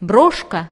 брошка.